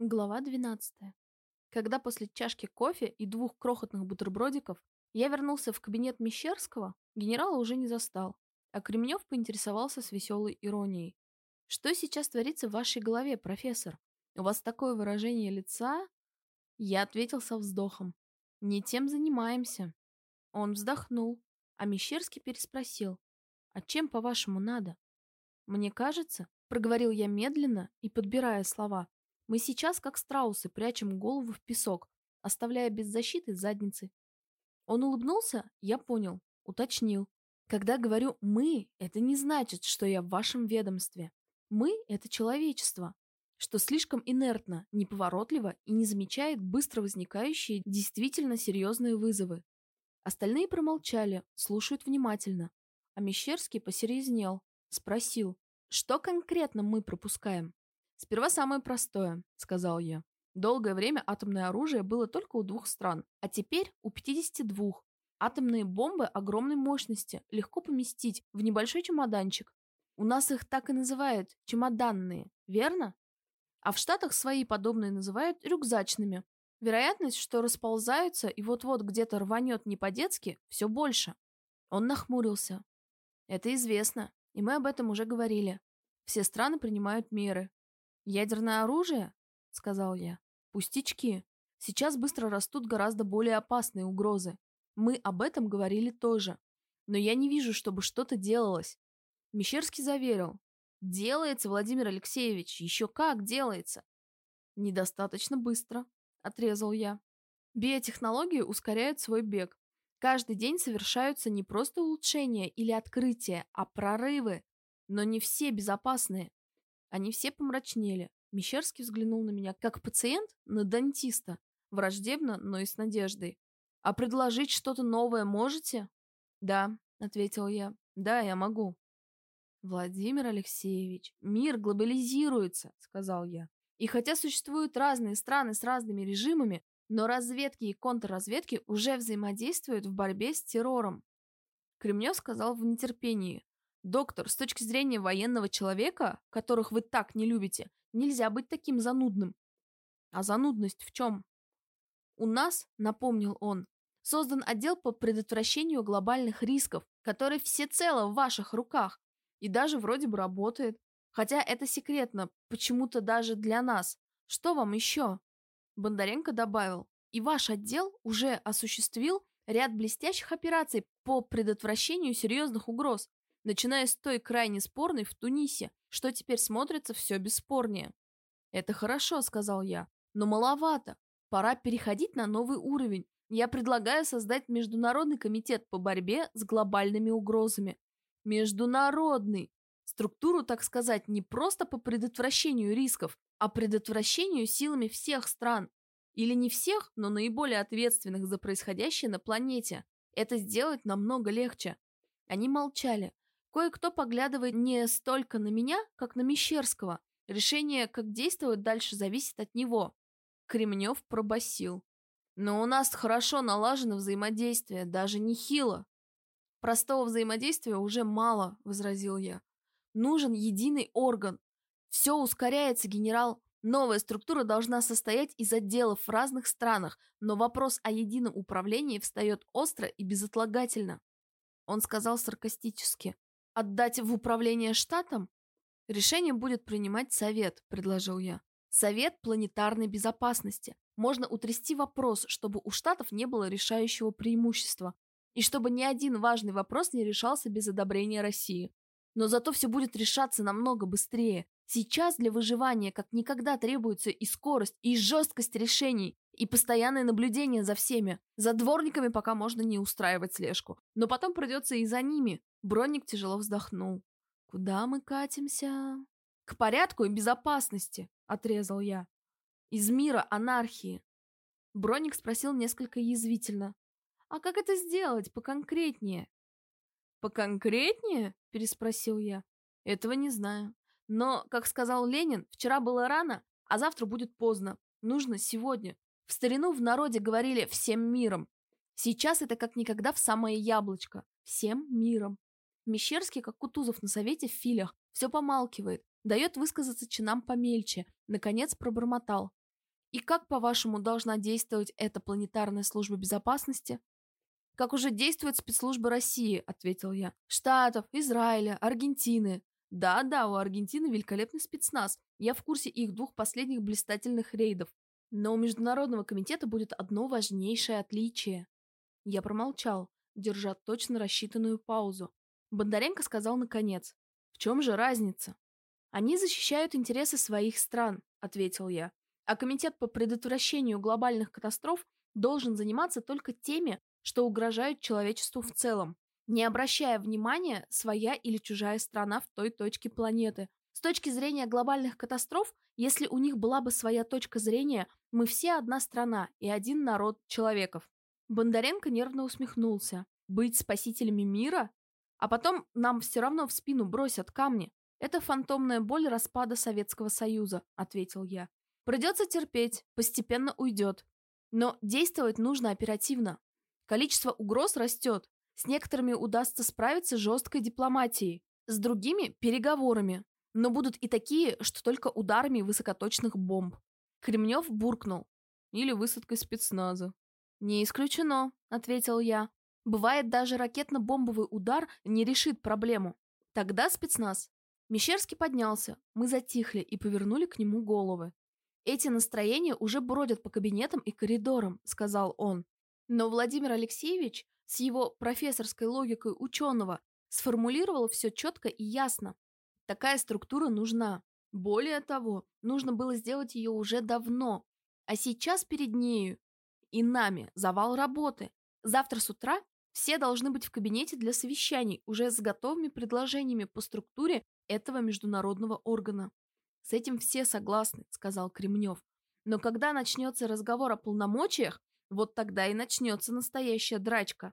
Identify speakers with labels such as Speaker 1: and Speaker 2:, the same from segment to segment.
Speaker 1: Глава 12. Когда после чашки кофе и двух крохотных бутербродиков я вернулся в кабинет Мещерского, генерала уже не застал, а Кремнев поинтересовался с веселой иронией. «Что сейчас творится в вашей голове, профессор? У вас такое выражение лица?» Я ответил со вздохом. «Не тем занимаемся». Он вздохнул, а Мещерский переспросил. «А чем, по-вашему, надо?» «Мне кажется», — проговорил я медленно и подбирая слова, мы сейчас, как страусы, прячем голову в песок, оставляя без защиты задницы. Он улыбнулся, я понял, уточнил. Когда говорю «мы», это не значит, что я в вашем ведомстве. «Мы» — это человечество, что слишком инертно, неповоротливо и не замечает быстро возникающие действительно серьезные вызовы. Остальные промолчали, слушают внимательно. А Мещерский посерьезнел, спросил, что конкретно мы пропускаем? «Сперва самое простое», — сказал я. Долгое время атомное оружие было только у двух стран, а теперь у 52. Атомные бомбы огромной мощности, легко поместить в небольшой чемоданчик. У нас их так и называют – чемоданные, верно? А в Штатах свои подобные называют рюкзачными. Вероятность, что расползаются и вот-вот где-то рванет не по-детски, все больше. Он нахмурился. Это известно, и мы об этом уже говорили. Все страны принимают меры. «Ядерное оружие?» — сказал я. «Пустячки. Сейчас быстро растут гораздо более опасные угрозы. Мы об этом говорили тоже. Но я не вижу, чтобы что-то делалось». Мещерский заверил. «Делается, Владимир Алексеевич, еще как делается!» «Недостаточно быстро», — отрезал я. Биотехнологии ускоряют свой бег. Каждый день совершаются не просто улучшения или открытия, а прорывы. Но не все безопасные. Они все помрачнели. Мещерский взглянул на меня, как пациент на дантиста. Враждебно, но и с надеждой. «А предложить что-то новое можете?» «Да», — ответил я. «Да, я могу». «Владимир Алексеевич, мир глобализируется», — сказал я. «И хотя существуют разные страны с разными режимами, но разведки и контрразведки уже взаимодействуют в борьбе с террором». Кремнев сказал в нетерпении. Доктор, с точки зрения военного человека, которых вы так не любите, нельзя быть таким занудным. А занудность в чем? У нас, напомнил он, создан отдел по предотвращению глобальных рисков, который всецело в ваших руках и даже вроде бы работает. Хотя это секретно, почему-то даже для нас. Что вам еще? Бондаренко добавил, и ваш отдел уже осуществил ряд блестящих операций по предотвращению серьезных угроз, начиная с той крайне спорной в Тунисе, что теперь смотрится все бесспорнее. «Это хорошо», — сказал я, — «но маловато. Пора переходить на новый уровень. Я предлагаю создать Международный комитет по борьбе с глобальными угрозами. Международный. Структуру, так сказать, не просто по предотвращению рисков, а предотвращению силами всех стран. Или не всех, но наиболее ответственных за происходящее на планете. Это сделать намного легче. Они молчали, Кое-кто поглядывает не столько на меня, как на Мещерского. Решение, как действовать дальше, зависит от него. Кремнев пробасил. Но у нас хорошо налажено взаимодействие, даже нехило. Простого взаимодействия уже мало, возразил я. Нужен единый орган. Все ускоряется, генерал. Новая структура должна состоять из отделов в разных странах, но вопрос о едином управлении встает остро и безотлагательно. Он сказал саркастически. Отдать в управление штатом? Решение будет принимать совет, предложил я. Совет планетарной безопасности. Можно утрясти вопрос, чтобы у штатов не было решающего преимущества. И чтобы ни один важный вопрос не решался без одобрения России. Но зато все будет решаться намного быстрее. Сейчас для выживания как никогда требуется и скорость, и жесткость решений, и постоянное наблюдение за всеми. За дворниками пока можно не устраивать слежку. Но потом придется и за ними. Броник тяжело вздохнул. «Куда мы катимся?» «К порядку и безопасности», — отрезал я. «Из мира анархии». Броник спросил несколько язвительно. «А как это сделать поконкретнее?» «Поконкретнее?» — переспросил я. «Этого не знаю. Но, как сказал Ленин, вчера было рано, а завтра будет поздно. Нужно сегодня. В старину в народе говорили «всем миром». Сейчас это как никогда в самое яблочко. Всем миром. Мещерский, как Кутузов на совете в филях, все помалкивает, дает высказаться чинам помельче, наконец пробормотал. И как, по-вашему, должна действовать эта планетарная служба безопасности? Как уже действует спецслужба России, ответил я. Штатов, Израиля, Аргентины. Да-да, у Аргентины великолепный спецназ. Я в курсе их двух последних блистательных рейдов. Но у Международного комитета будет одно важнейшее отличие. Я промолчал, держа точно рассчитанную паузу. Бондаренко сказал наконец. В чем же разница? Они защищают интересы своих стран, ответил я. А комитет по предотвращению глобальных катастроф должен заниматься только теми, что угрожают человечеству в целом, не обращая внимания, своя или чужая страна в той точке планеты. С точки зрения глобальных катастроф, если у них была бы своя точка зрения, мы все одна страна и один народ человеков. Бондаренко нервно усмехнулся. Быть спасителями мира? А потом нам все равно в спину бросят камни. Это фантомная боль распада Советского Союза, ответил я. Придется терпеть, постепенно уйдет. Но действовать нужно оперативно. Количество угроз растет. С некоторыми удастся справиться жесткой дипломатией, с другими – переговорами. Но будут и такие, что только ударами высокоточных бомб. Кремнев буркнул. Или высадкой спецназа. «Не исключено», — ответил я. «Бывает, даже ракетно-бомбовый удар не решит проблему. Тогда спецназ». Мещерский поднялся, мы затихли и повернули к нему головы. «Эти настроения уже бродят по кабинетам и коридорам», — сказал он. Но Владимир Алексеевич с его профессорской логикой ученого сформулировал все четко и ясно. Такая структура нужна. Более того, нужно было сделать ее уже давно. А сейчас перед нею и нами завал работы. Завтра с утра все должны быть в кабинете для совещаний уже с готовыми предложениями по структуре этого международного органа. С этим все согласны, сказал Кремнев. Но когда начнется разговор о полномочиях, вот тогда и начнется настоящая драчка.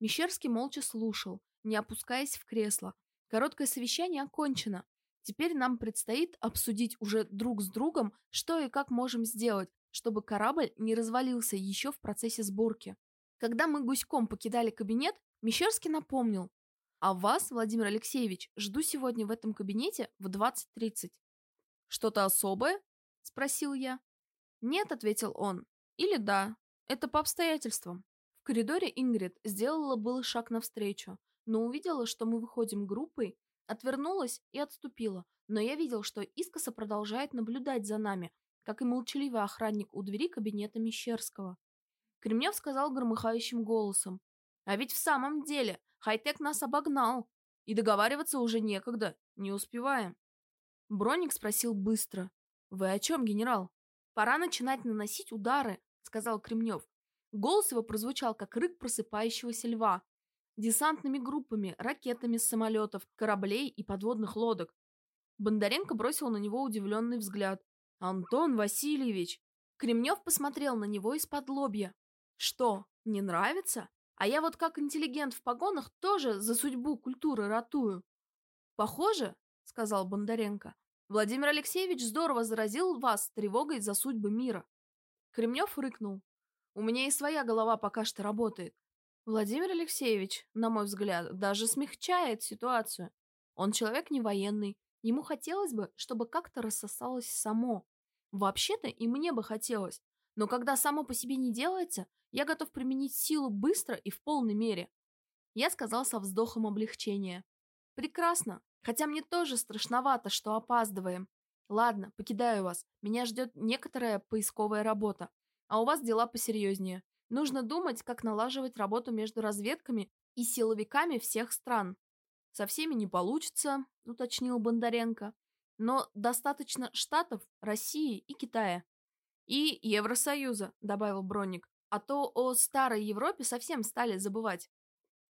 Speaker 1: Мещерский молча слушал, не опускаясь в кресло. Короткое совещание окончено. Теперь нам предстоит обсудить уже друг с другом, что и как можем сделать, чтобы корабль не развалился еще в процессе сборки. Когда мы гуськом покидали кабинет, Мещерский напомнил. «А вас, Владимир Алексеевич, жду сегодня в этом кабинете в 20.30». «Что-то особое?» – спросил я. «Нет», – ответил он. «Или да. Это по обстоятельствам». В коридоре Ингрид сделала был шаг навстречу, но увидела, что мы выходим группой, отвернулась и отступила. Но я видел, что искоса продолжает наблюдать за нами, как и молчаливый охранник у двери кабинета Мещерского. Кремнев сказал громыхающим голосом. «А ведь в самом деле хай-тек нас обогнал, и договариваться уже некогда, не успеваем». Броник спросил быстро. «Вы о чем, генерал?» «Пора начинать наносить удары», — сказал Кремнев. Голос его прозвучал, как рык просыпающегося льва. Десантными группами, ракетами с самолетов, кораблей и подводных лодок. Бондаренко бросил на него удивленный взгляд. «Антон Васильевич!» Кремнев посмотрел на него из-под лобья. «Что, не нравится? А я вот как интеллигент в погонах тоже за судьбу культуры ратую». «Похоже», — сказал Бондаренко, «Владимир Алексеевич здорово заразил вас тревогой за судьбы мира». Кремнев рыкнул. «У меня и своя голова пока что работает. Владимир Алексеевич, на мой взгляд, даже смягчает ситуацию. Он человек не военный. Ему хотелось бы, чтобы как-то рассосалось само. Вообще-то и мне бы хотелось, но когда само по себе не делается, я готов применить силу быстро и в полной мере. Я сказал со вздохом облегчения. Прекрасно, хотя мне тоже страшновато, что опаздываем. Ладно, покидаю вас, меня ждет некоторая поисковая работа, а у вас дела посерьезнее. Нужно думать, как налаживать работу между разведками и силовиками всех стран. Со всеми не получится, уточнил Бондаренко но достаточно Штатов, России и Китая. И Евросоюза, добавил Бронник, а то о старой Европе совсем стали забывать.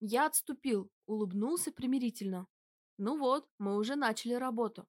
Speaker 1: Я отступил, улыбнулся примирительно. Ну вот, мы уже начали работу.